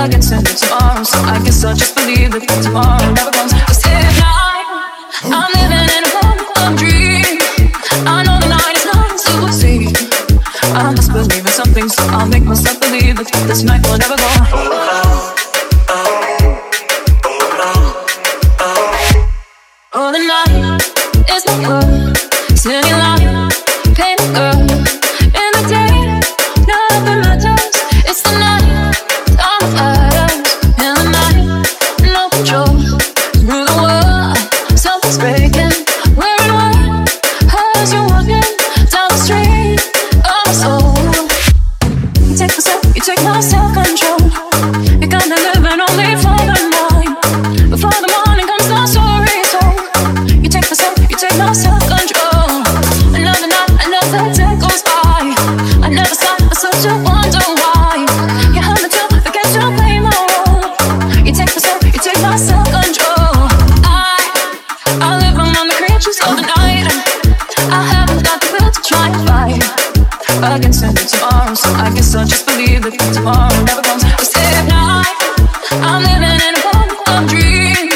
against it tomorrow. So I guess I'll just believe that tomorrow never comes. Just I'm living in a home dream. I know the night is not to see. I must believe in something, so I'll make myself believe that this night will never go. this night will never go. Oh, the night, I have not the will to try to fight I can send these arms I can still just believe that farm never gone to save I'm living in a wonderful dream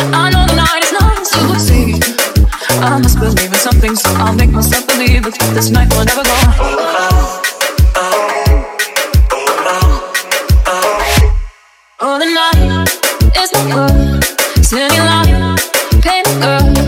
I know the night is not super sweet. I must believe in something. I'll make myself believe that this night will never go. All the world, singing loud, painted girl.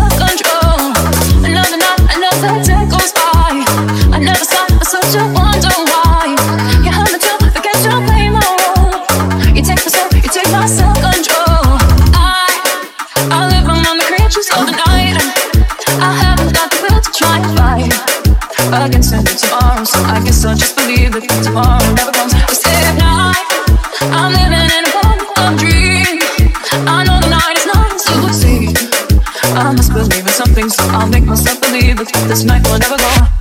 against it tomorrow. So I guess I'll just believe that tomorrow never comes. Just at night, I'm living in a dream. I know the night is not. I must believe in something, so I'll make myself believe that this night will never go.